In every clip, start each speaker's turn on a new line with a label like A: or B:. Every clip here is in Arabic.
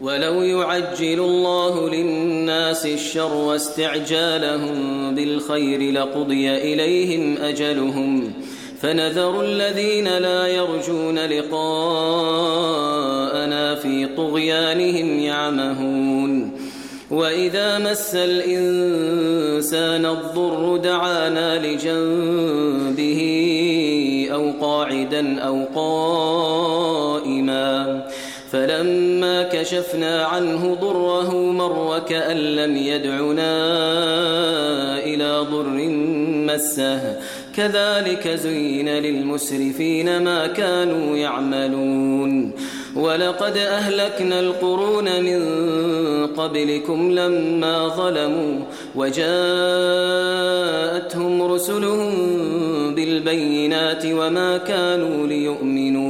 A: ولو يعجل الله للناس الشر واستعجالهم بالخير لقضي إليهم أجلهم فنذر الذين لا يرجون لقاءنا في طغيانهم يعمهون وإذا مس الإنسان الضر دعانا لجنبه أو قاعدا أو قائما فلما كشفنا عنه ضره مر وكأن لم يدعنا إلى ضر مسه. كذلك زين للمسرفين ما كانوا يعملون. ولقد أهلكنا القرون من قبلكم لما ظلموا وجاءتهم رسلهم بالبينات وما كانوا ليؤمنون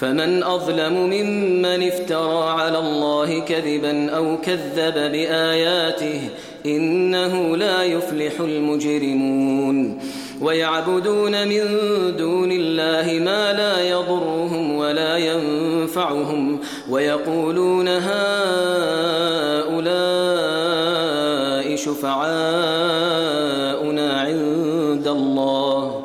A: فمن أظلم ممن افترى على الله كذبا أو كذب بآياته إنه لا يفلح المجرمون ويعبدون من دون الله ما لا يضرهم ولا ينفعهم ويقولون هؤلاء شفعاؤنا عند الله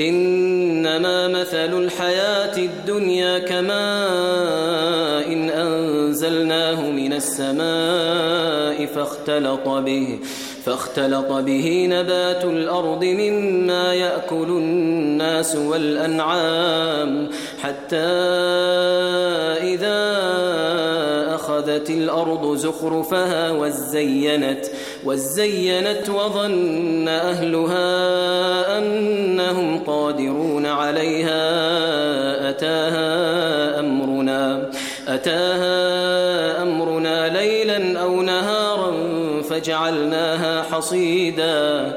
A: إنما مثل الحياة الدنيا كماء إن أنزلناه من السماء فاختلط به فاختلط به نبات الأرض مما يأكل الناس والأنعام حتى إذا واتخذت الأرض زخرفها وزينت وزينت وظن أهلها أنهم قادرون عليها. أتاها أمرنا أتاها أمرنا ليلا أو نهارا فجعلناها حصيداً.